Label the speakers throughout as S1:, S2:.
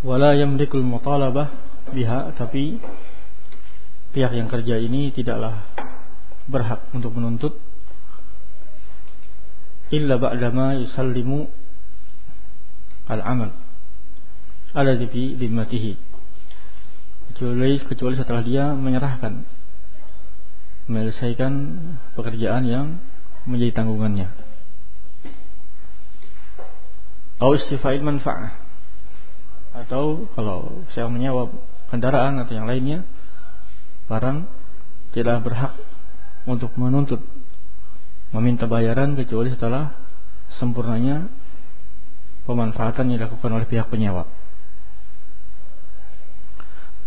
S1: wala yamlikul mutalabah biha tapi pihak yang kerja ini tidaklah berhak untuk menuntut. Illa ba'dama yusallimu al-amal ala fi dimmatihi kecuali kecuali setelah dia menyerahkan menyelesaikan pekerjaan yang menjadi tanggungannya. Atau istifaid manfaah atau kalau saya menyewa kendaraan atau yang lainnya barang tidak berhak untuk menuntut meminta bayaran kecuali setelah sempurnanya pemanfaatan yang dilakukan oleh pihak penyewa.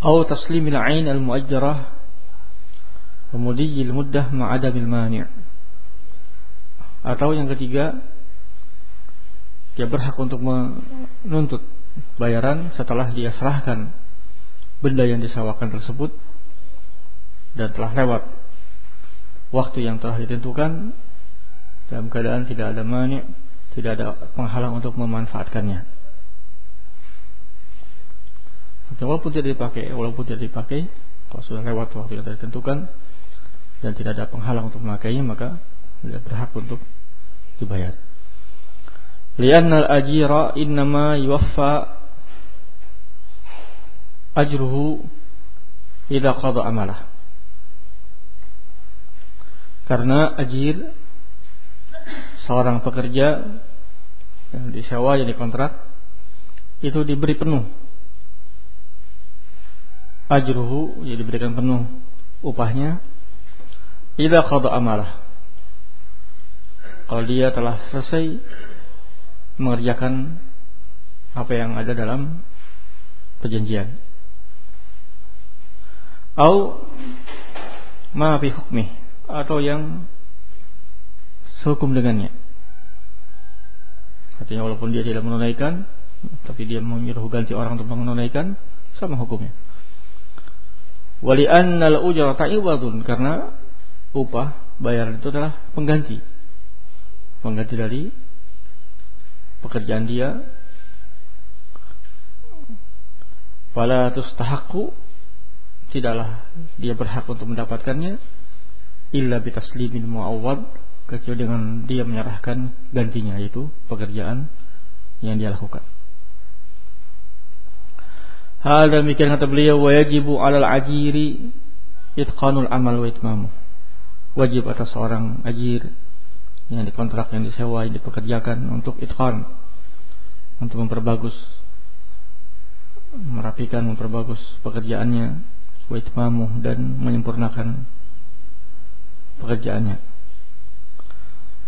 S1: Atau taslimil ain al-muajjarah Kemudian muddah ma'adamil mani' Atau yang ketiga Dia berhak untuk menuntut bayaran setelah dia serahkan benda yang disewakan tersebut Dan telah lewat waktu yang telah ditentukan Dalam keadaan tidak ada mani' Tidak ada penghalang untuk memanfaatkannya Walaupun tidak dipakai Walaupun tidak dipakai Kalau sudah lewat waktu yang telah ditentukan dan tidak ada penghalang untuk memakainya maka tidak berhak untuk dibayar. Lianna al-ajira innama yuwaffa ajruhu idza qada amalah. Karena ajir seorang pekerja yang disewa yang dikontrak itu diberi penuh ajruhu ya diberikan penuh upahnya Ila qada amalah. Kalau dia telah selesai mengerjakan apa yang ada dalam perjanjian. Au ma fi hukmi atau yang sehukum dengannya. Artinya walaupun dia tidak menunaikan tapi dia menyuruh ganti orang untuk menunaikan sama hukumnya. Wali annal ujrata iwadun karena upah bayaran itu adalah pengganti pengganti dari pekerjaan dia wala tustahaqqu tidaklah dia berhak untuk mendapatkannya illa bitaslimin muawwad kecuali dengan dia menyerahkan gantinya yaitu pekerjaan yang dia lakukan. Hal demikian kata beliau wajibu alal ajiri itqanul amal wa itmamuh wajib atas seorang ajir yang dikontrak, yang disewa, yang dipekerjakan untuk itqan, untuk memperbagus, merapikan, memperbagus pekerjaannya, waitmamu dan menyempurnakan pekerjaannya.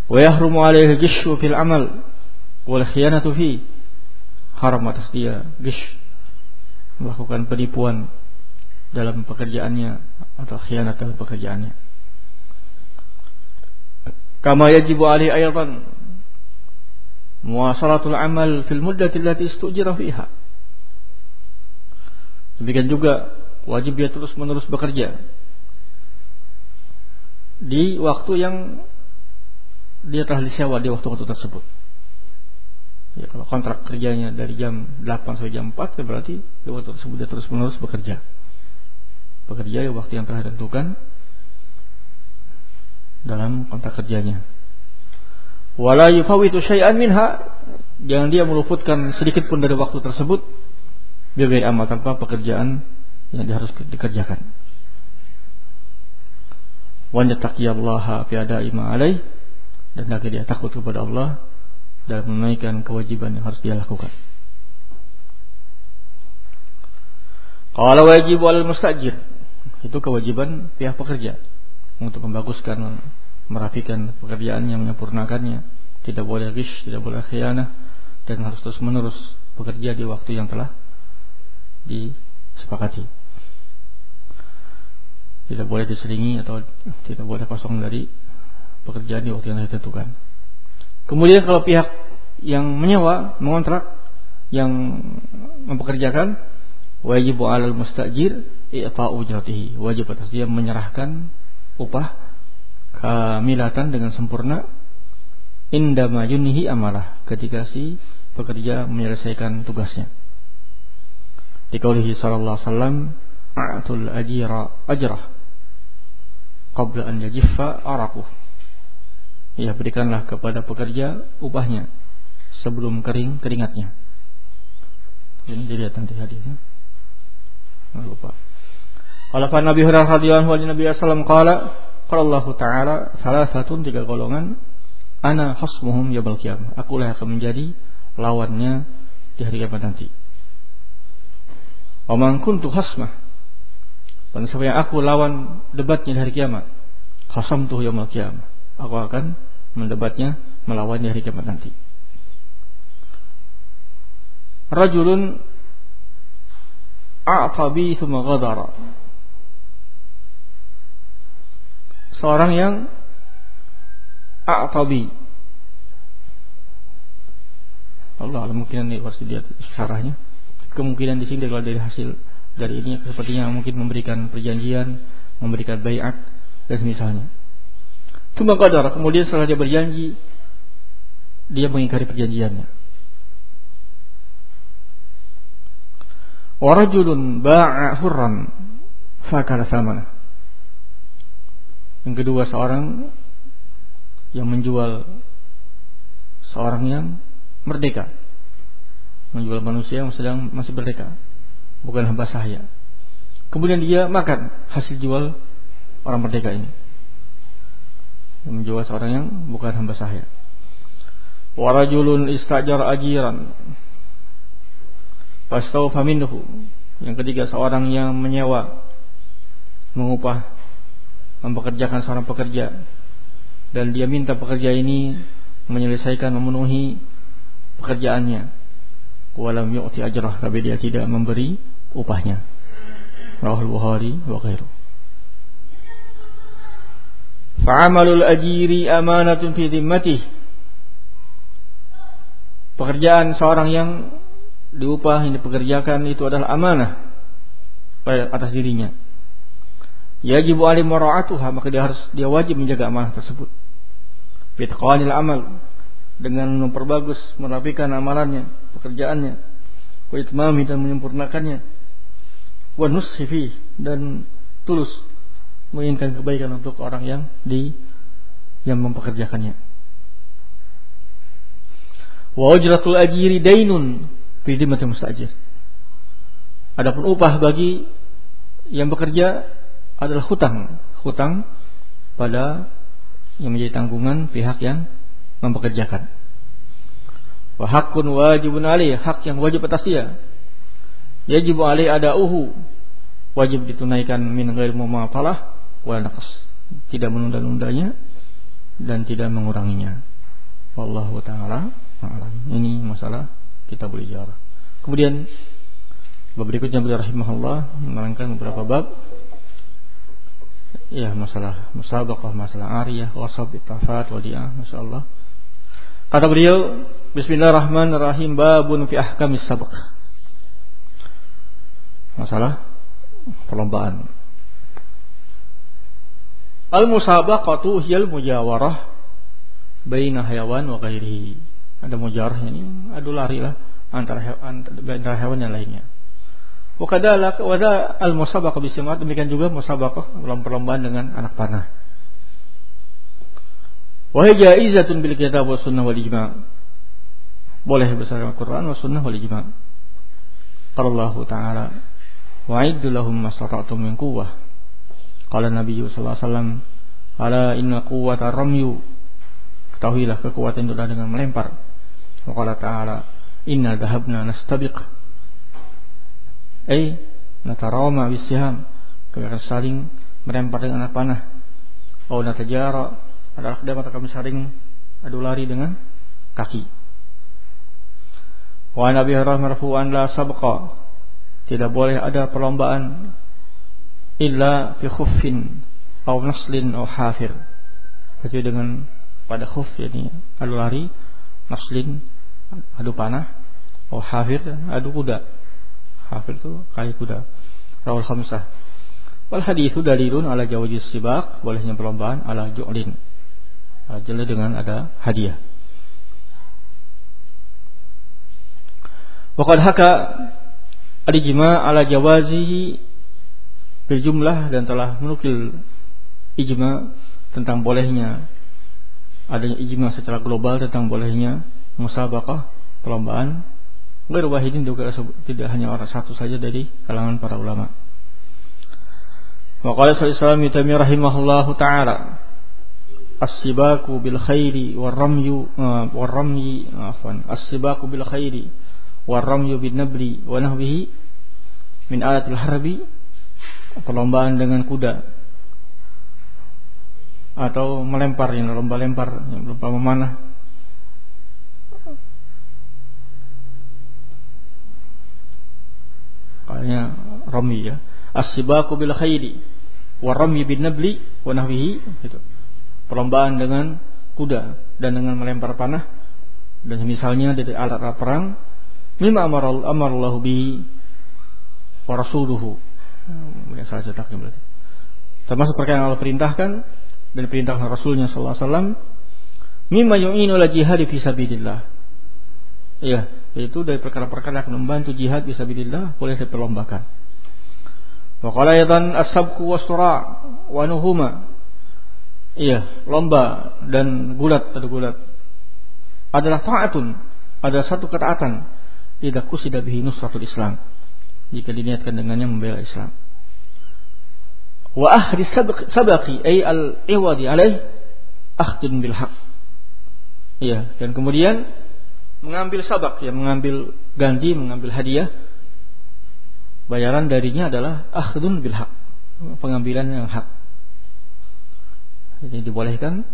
S1: Wa yahrumu alaihi gishu fil amal wal khiyanatu fi haram atas dia gish melakukan penipuan dalam pekerjaannya atau khianat dalam pekerjaannya. Kama yajibu alaihi ayatan muwasalatul amal fil muddati allati istujira fiha. Demikian juga wajib dia terus menerus bekerja di waktu yang dia telah disewa di waktu-waktu tersebut. Ya, kalau kontrak kerjanya dari jam 8 sampai jam 4 ya berarti di waktu tersebut dia terus menerus bekerja. Bekerja di waktu yang telah ditentukan dalam kontrak kerjanya. Wala yufawitu syai'an minha, jangan dia meluputkan sedikit pun dari waktu tersebut biar amal tanpa pekerjaan yang dia harus dikerjakan. Wa yattaqiyallaha fi ada'i ma alaih dan agar dia takut kepada Allah dan menunaikan kewajiban yang harus dia lakukan. Kalau wajib wal mustajir itu kewajiban pihak pekerja untuk membaguskan merapikan pekerjaannya menyempurnakannya. Tidak boleh rish tidak boleh khianah dan harus terus menerus bekerja di waktu yang telah disepakati. Tidak boleh diselingi atau tidak boleh kosong dari pekerjaan di waktu yang ditentukan. Kemudian kalau pihak yang menyewa mengontrak yang mempekerjakan wajib alal mustajir i'ta'u ujratihi. Wajib atas dia menyerahkan upah kamilatan dengan sempurna indama yunihi amalah ketika si pekerja menyelesaikan tugasnya. Dikaulihi sallallahu alaihi wasallam, "A'tul ajira ajrah qabla an yajiffa araquh." Ya, berikanlah kepada pekerja upahnya sebelum kering keringatnya. Ini dilihat nanti hadisnya. Lupa. Qala fa Nabi Hurairah radhiyallahu anhu Nabi sallallahu qala qala Allah taala salah satu tiga golongan ana hasmuhum yaumil. Aku lah akan menjadi lawannya di hari kiamat nanti. Wa man kuntu hasmah. Dan siapa yang aku lawan debatnya di hari kiamat, hasam tuh yaumil qiyamah. Aku akan mendebatnya melawan di hari kiamat nanti. Rajulun a'tabi thumma ghadara. Seorang yang a'tabi. Allah mungkin ini harus dilihat syarahnya. Kemungkinan di sini kalau dari hasil dari ini sepertinya mungkin memberikan perjanjian, memberikan bayat dan misalnya. Cuma qadar, kemudian setelah dia berjanji dia mengingkari perjanjiannya. Warajulun ba'a hurran fakala samana. Yang kedua seorang yang menjual seorang yang merdeka. Menjual manusia yang sedang masih merdeka. Bukan hamba sahaya. Kemudian dia makan hasil jual orang merdeka ini. Yang menjual seorang yang bukan hamba sahaya. Warajulun istajar ajiran Fastaufa minhu. Yang ketiga seorang yang menyewa mengupah mempekerjakan seorang pekerja dan dia minta pekerja ini menyelesaikan memenuhi pekerjaannya. Walam yu'ti ajrah tapi dia tidak memberi upahnya. Rahul Bukhari wa ghairu. Fa'amalul ajiri amanatun fi dhimmatih. Pekerjaan seorang yang diupah yang dipekerjakan itu adalah amanah pada atas dirinya. Yajib alim mara'atuha maka dia harus dia wajib menjaga amanah tersebut. Bitqanil amal dengan memperbagus merapikan amalannya, pekerjaannya, wa itmami dan menyempurnakannya. Wa nusifi dan tulus menginginkan kebaikan untuk orang yang di yang mempekerjakannya. Wa ujratul ajiri dainun mati mustajir. Adapun upah bagi yang bekerja adalah hutang, hutang pada yang menjadi tanggungan pihak yang mempekerjakan. Wa hakun wajibun alih, hak yang wajib atas dia. Yajib alih ada uhu, wajib ditunaikan min ghair mumatalah wa naqas. Tidak menunda-nundanya dan tidak menguranginya. Wallahu taala a'lam. Ini masalah kita boleh jarah. Kemudian bab berikutnya beliau rahimahullah menerangkan beberapa bab ya masalah musabaqah, masalah ariyah, wasab, itafat, wadi'ah, masyaallah. Kata beliau, Bismillahirrahmanirrahim, babun fi ahkamis sabq. Masalah perlombaan. Al-musabaqatu hiyal mujawarah baina hayawan wa ghairihi ada mujarah ini adu lari lah antara hewan, antara hewan yang lainnya. Wakadalah wada al musabaqah bisimat demikian juga musabaqah dalam perlombaan dengan anak panah. Wahai jaizatun bil kitab wa sunnah wal ijma. Boleh berdasarkan Al-Qur'an wa sunnah wal ijma. Qala Allah Ta'ala wa'iddu lahum mastata'tum min quwwah. Qala Nabi sallallahu alaihi wasallam ala inna quwwata ramyu ketahuilah kekuatan itu dengan melempar Waqala ta'ala Inna dhahabna nastabiq Ay Natarawma bisiham. Kami akan saling melempar dengan anak panah. Au natajara Adalah kedai mata kami saling Adu lari dengan kaki. Wa Nabi Hurairah marfu'an la sabqa. Tidak boleh ada perlombaan Illa fi khuffin Au naslin au hafir. Kecuali dengan pada khuf yani adu lari naslin adu panah oh hafir adu kuda hafir itu kali kuda rawal khamsah. Wal hadithu dalilun ala jawajis sibak bolehnya perlombaan ala ju'lin. Jelas dengan ada hadiah. Waqad haka al-ijma ala jawazihi berjumlah dan telah menukil ijma tentang bolehnya adanya ijma secara global tentang bolehnya musabaqah perlombaan Gairu wahidin juga tidak hanya orang satu saja dari kalangan para ulama. Wa qala sallallahu alaihi rahimahullahu taala as-sibaku bil khairi war ramyu uh, war ramyi afwan as-sibaku bil khairi war ramyu bin nabli wa nahwihi min alatil harbi perlombaan dengan kuda atau melempar yang lomba lempar lomba memanah kayaknya rami ya. As-sibaku bil khairi wa rami bin nabli wa nahwihi gitu. Perlombaan dengan kuda dan dengan melempar panah. Dan misalnya dari alat-alat perang mimma amaral amarallahu bihi wa rasuluhu. Yang salah cetaknya berarti. Termasuk perkara yang Allah perintahkan dan perintahkan Rasulnya wasallam mimma yu'inu la jihad fi sabilillah iya yaitu dari perkara-perkara yang membantu jihad bisa bilillah boleh diperlombakan wa qala aidan as-sabqu was-sura wa nuhuma iya lomba dan gulat ada gulat adalah ta'atun ada satu ketaatan tidak kusida bihi nusratul Islam jika diniatkan dengannya membela Islam. Wa ahri sabaqi ay al-iwadi alaih akhdun bil haq. Iya, dan kemudian mengambil sabak ya, mengambil ganti, mengambil hadiah. Bayaran darinya adalah akhdun bil haq. Pengambilan yang hak. Jadi dibolehkan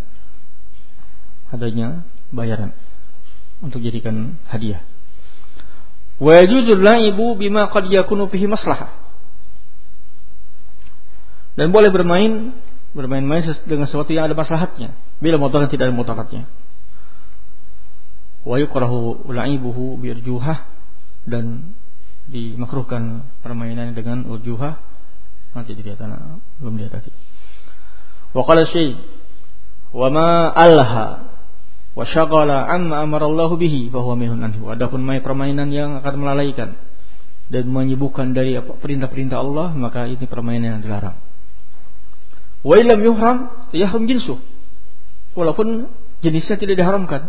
S1: adanya bayaran untuk jadikan hadiah. Wa yajuzul la'ibu bima qad yakunu fihi maslahah. Dan boleh bermain bermain-main dengan sesuatu yang ada maslahatnya bila mudarat tidak ada mudaratnya. Wa yukrahu la'ibuhu birjuhah dan dimakruhkan permainan dengan urjuhah nanti dilihat anak belum lihat tadi. Wa qala syai wa ma alha wa syaghala amma amarallahu bihi huwa minhun anhu. Adapun main permainan yang akan melalaikan dan menyibukkan dari perintah-perintah Allah, maka ini permainan yang dilarang. Wa illam yuhram yahrum jinsuh. Walaupun jenisnya tidak diharamkan.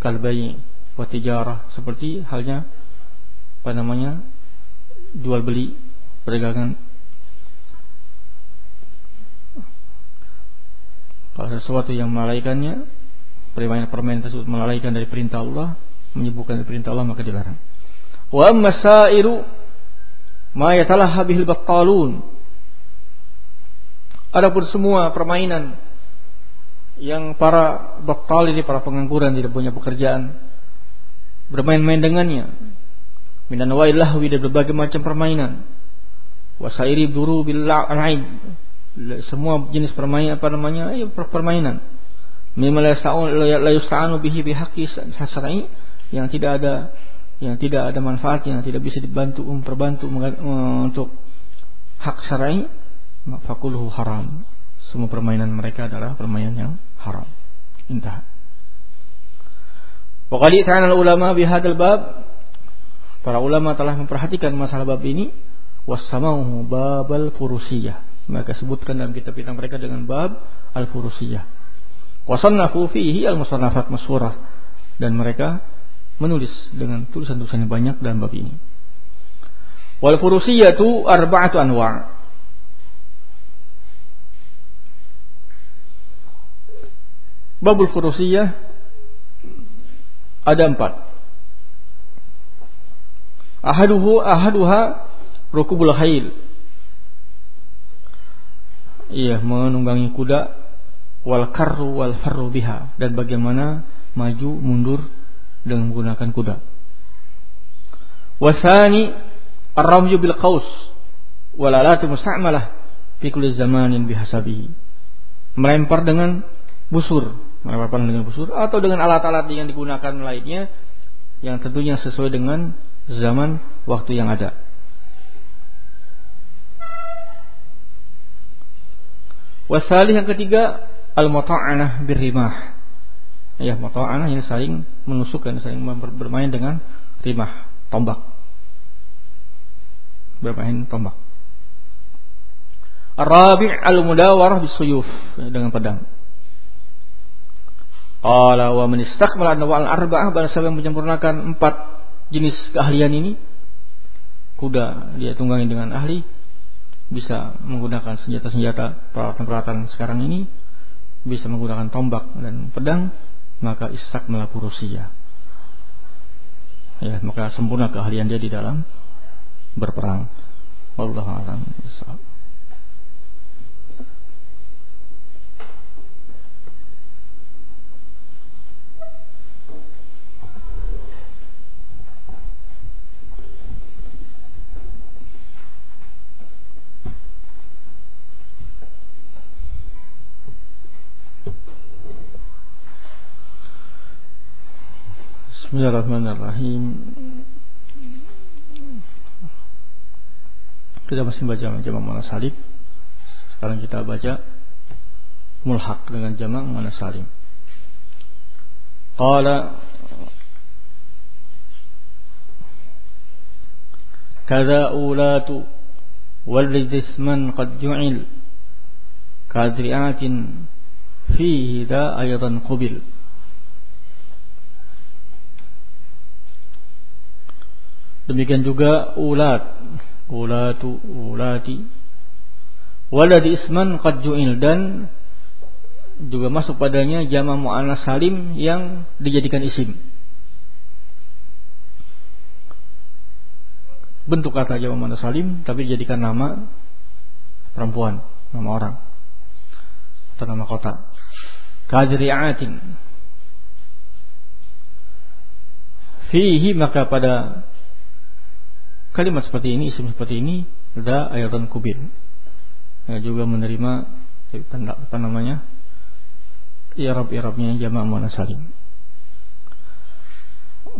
S1: Kalbai wa tijarah seperti halnya apa namanya jual beli perdagangan kalau sesuatu yang melalaikannya permainan-permainan tersebut melalaikan dari perintah Allah, menyebutkan dari perintah Allah maka dilarang. Wa amma sa'iru ma yatalaha bihil battalun. Adapun semua permainan yang para battal ini para pengangguran tidak punya pekerjaan bermain-main dengannya. Minan wa'il lahwi dan berbagai macam permainan. Wasairi duru bil semua jenis permainan apa namanya ya, permainan. Mimma la yusta'anu bihi bihaqqi syar'i yang tidak ada yang tidak ada manfaat yang tidak bisa dibantu memperbantu untuk hak syar'i fakuluhu haram. Semua permainan mereka adalah permainan yang haram. Intah wa qad ta'ala ulama bihadzal bab. Para ulama telah memperhatikan masalah bab ini. Wasamauhu babal furusiyah. Maka sebutkan dalam kitab-kitab mereka dengan bab al furusiyah Wasannafu fihi al-musannafat masyhurah. Dan mereka menulis dengan tulisan-tulisan yang banyak dalam bab ini. Wal furusiyatu arba'atu anwa'. Babul furusiyah ada empat. Ahaduhu ahaduha rukubul khail. Iya, menunggangi kuda wal karru wal farru biha dan bagaimana maju mundur dengan menggunakan kuda. Wasani ar-ramyu bil qaus wal alatu musta'malah fi kulli zamanin bihasabihi. Melempar dengan busur, melempar dengan busur atau dengan alat-alat yang digunakan lainnya yang tentunya sesuai dengan zaman waktu yang ada. Wasali yang ketiga al-muta'anah birrimah. Ya, muta'anah yang saling menusuk dan saling bermain dengan rimah, tombak. bermain tombak. Ar-rabi' al-mudawarah bisuyuf dengan pedang. Qala wa man istakmala anwa al-arba'ah barang siapa yang menyempurnakan empat jenis keahlian ini kuda dia tunggangi dengan ahli bisa menggunakan senjata-senjata peralatan-peralatan sekarang ini bisa menggunakan tombak dan pedang maka isak melaku Rusia. Ya maka sempurna keahlian dia di dalam berperang. Wallahu a'lam Bismillahirrahmanirrahim. Kita masih baca jamak mana salim. Sekarang kita baca Mulhaq dengan jamak mana salim. Qala Kada ulatu Walid isman qad ju'il Kadri'atin Fihi da ayatan qubil Demikian juga ulat, ulatu, ulati. Walad isman qad dan juga masuk padanya jama mu'annas salim yang dijadikan isim. Bentuk kata jama mu'annas salim tapi dijadikan nama perempuan, nama orang atau nama kota. Kadri'atin. Fihi maka pada kalimat seperti ini, isim seperti ini, ada ayatan kubir. Ya, juga menerima tanda apa namanya? Irab-irabnya jama' muannas salim.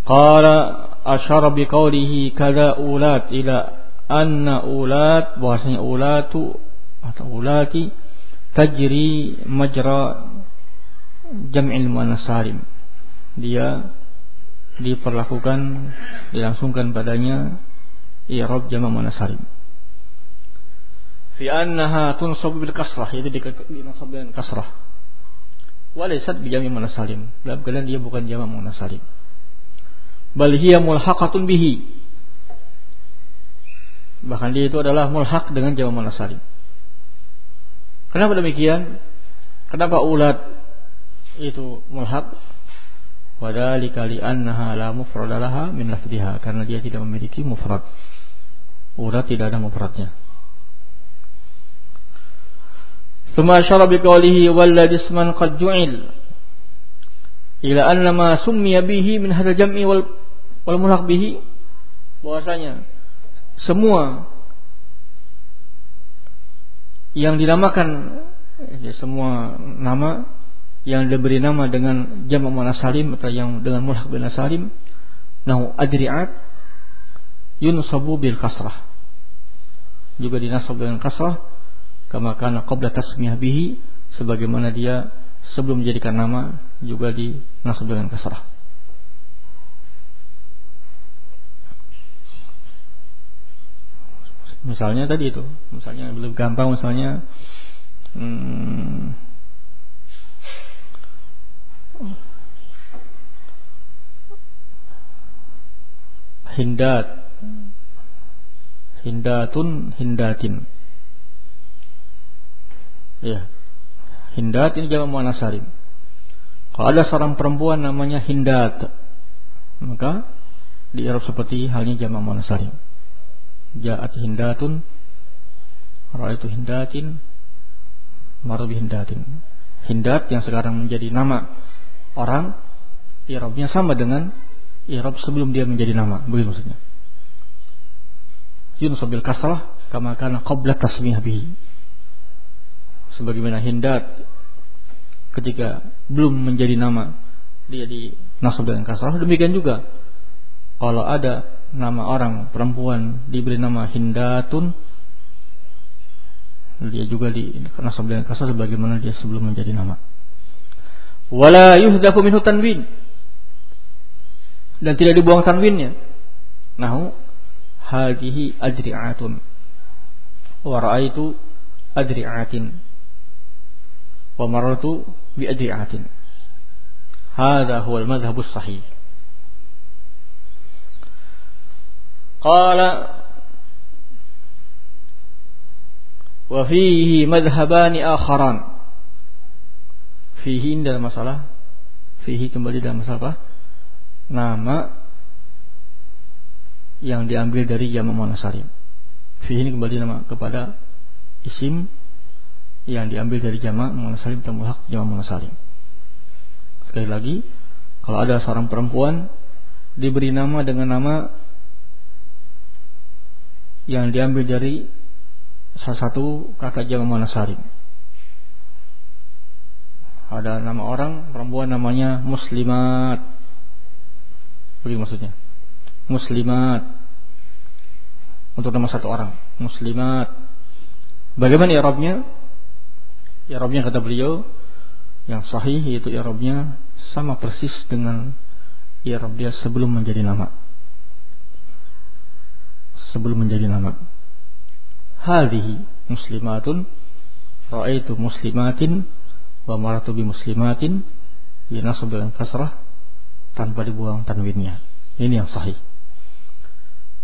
S1: Qala asyara biqaulihi kada ulat ila anna ulat bahwasanya ulatu atau ulati tajri majra jam'il muannas salim. Dia diperlakukan dilangsungkan padanya i'rab jama' muannas salim. Fi annaha tunsab bil kasrah, itu dinasab dengan kasrah. Wa laysat bi jami' muannas salim. Dalam keadaan dia bukan jama' muannas salim. Bal hiya mulhaqatun bihi. Bahkan dia itu adalah mulhaq dengan jama' muannas salim. Kenapa demikian? Kenapa ulat itu mulhaq? Wadhalika li'annaha la mufrada laha min lafdiha karena dia tidak memiliki mufrad. Urat tidak ada mufradnya. Thumma asyara biqaulihi walad isman qad ju'il ila anna ma summiya bihi min hadzal jam'i wal wal mulhaq bihi bahwasanya semua yang dinamakan ya, semua nama yang diberi nama dengan jamak muannas salim atau yang dengan mulhaq bin salim nahu adri'at yunsabu bil kasrah. Juga dinasab dengan kasrah kama kana qabla tasmiyah bihi sebagaimana dia sebelum menjadikan nama juga dinasab dengan kasrah. Misalnya tadi itu misalnya lebih gampang misalnya hmm, hindat Hindatun hindatin. Ya. Hindat ini salim. Kalau ada seorang perempuan namanya Hindat, maka di Arab seperti halnya jamak muannas. Ja'at hindatun itu hindatin Marubi hindatin Hindat yang sekarang menjadi nama orang Irabnya sama dengan Irab sebelum dia menjadi nama Begitu maksudnya yunsab bil kasrah kama kana qabla tasmiyah bihi. Sebagaimana hindat ketika belum menjadi nama dia di nasab dengan kasrah. Demikian juga kalau ada nama orang perempuan diberi nama hindatun dia juga di nasab dengan kasrah sebagaimana dia sebelum menjadi nama. Wala yuhdafu minhu tanwin. Dan tidak dibuang tanwinnya. Nahu hadhihi adri'atun. Wa ra'aitu adri'atin. Wa marartu bi adri'atin. Hadha huwa al-madhhab as-sahih qala wa fihi madhhabani akharan. Fihi dalam masalah fihi kembali dalam masalah apa? Nama yang diambil dari jamak muannas salim. Fi ini kembali nama kepada isim yang diambil dari jamak muannas salim atau mulhaq salim. Sekali lagi, kalau ada seorang perempuan diberi nama dengan nama yang diambil dari salah satu kata jamak muannas salim. Ada nama orang perempuan namanya Muslimat. Begitu maksudnya muslimat. Untuk nama satu orang. Muslimat. Bagaimana i'rabnya i'rabnya kata beliau yang sahih yaitu i'rabnya sama persis dengan i'rab dia sebelum menjadi nama sebelum menjadi nama hadhihi muslimatun ra'aitu muslimatin wa maratu bi muslimatin yanasab kasrah tanpa dibuang tanwinnya. Ini yang sahih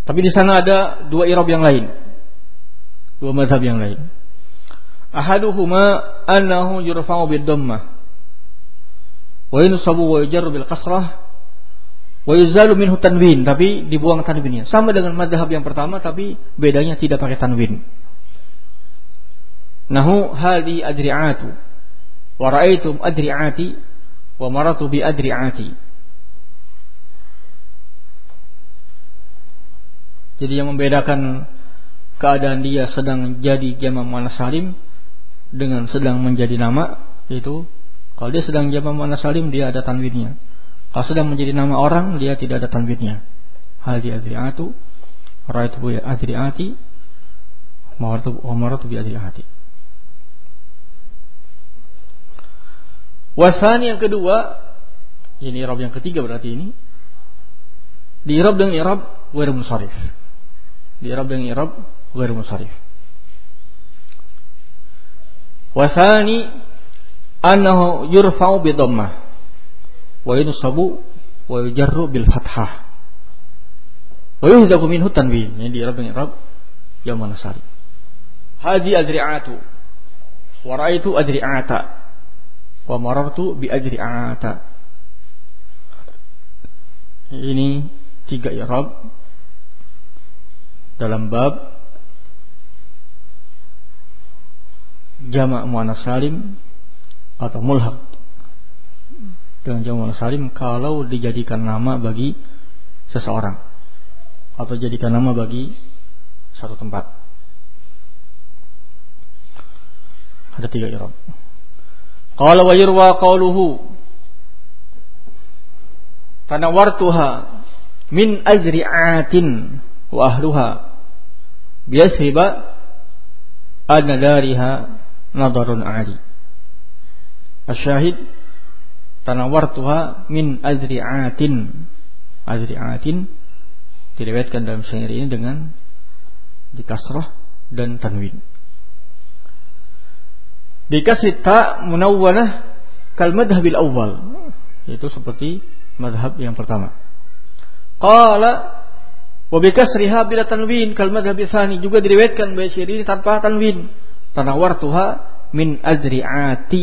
S1: tapi di sana ada dua irob yang lain. Dua madhab yang lain. Ahaduhuma annahu yurfa'u bid dhammah wa yunsabu wa yujarru bil kasrah wa yuzalu minhu tanwin tapi dibuang tanwinnya. Sama dengan madhab yang pertama tapi bedanya tidak pakai tanwin. Nahu hadi adri'atu wa ra'aitum adri'ati wa maratu bi adri'ati Jadi yang membedakan keadaan dia sedang jadi jamak muannas salim dengan sedang menjadi nama itu kalau dia sedang jamak muannas salim dia ada tanwinnya. Kalau sedang menjadi nama orang dia tidak ada tanwinnya. Hadi adri'atu raitu bi adri'ati mawartu umaratu bi adri'ati. Wasani yang kedua ini Rob yang ketiga berarti ini di Rob dengan Rob wa musarif di Arab dengan Arab bi dhammah wa yunsabu wa yujarru bil fathah. Wa yuhzaku minhu tanwin. Ini di Arab dengan Arab yang mana sari. Hadi adri'atu wa ra'aitu adri'ata wa marartu bi adri'ata. Ini tiga i'rab dalam bab jamak muannas salim atau mulhaq dengan jamak muannas salim kalau dijadikan nama bagi seseorang atau jadikan nama bagi satu tempat. Ada tiga i'rab. Qala wa yurwa qawluhu tanawartuha min azri'atin wa ahluha biyasriba anna dariha nadarun ali asyahid tanawartuha min azri'atin azri'atin diriwayatkan dalam syair ini dengan dikasrah dan tanwin. Dikasih ta munawwanah kal madhabil awal itu seperti madhab yang pertama. Qala Wa bi kasriha bila tanwin kal madhhab tsani juga diriwayatkan baik ini tanpa tanwin. Tanawartuha min azri'ati.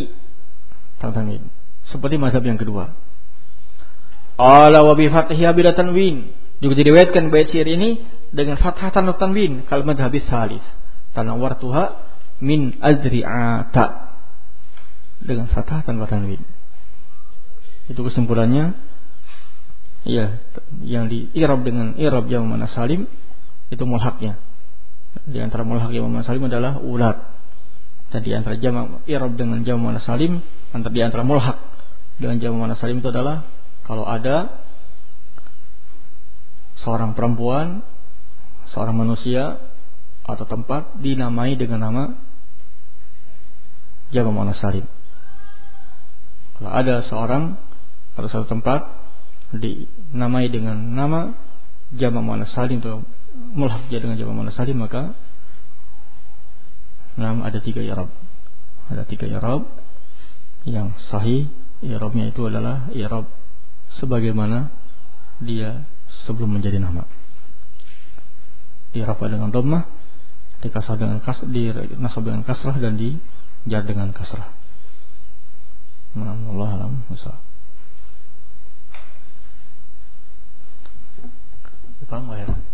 S1: Tanpa tanwin. Seperti mazhab yang kedua. Ala wa bi fathiha bila tanwin. Juga baik syair ini dengan fathah tanpa tanwin kal madhhab salis. Tanawartuha min azri'ata. Dengan fathah tanpa tanwin. Itu kesimpulannya ya yang di irab dengan irab yang mana salim itu mulhaknya. Di antara mulhak yang mana salim adalah ulat. Dan di antara jamak irab dengan jamak mana salim antara di antara mulhak dengan jamak mana salim itu adalah kalau ada seorang perempuan seorang manusia atau tempat dinamai dengan nama jamak mana salim. Kalau ada seorang atau satu tempat dinamai dengan nama jamak muannas salim atau dia dengan jamak muannas salim maka nah, ada tiga i'rab. Ada tiga i'rab yang sahih. I'rabnya itu adalah i'rab sebagaimana dia sebelum menjadi nama. I'rab dengan dhammah, dikasah dengan kas, di nasab dengan kasrah dan di jar dengan kasrah. Nah, Allah alam, 别管我了。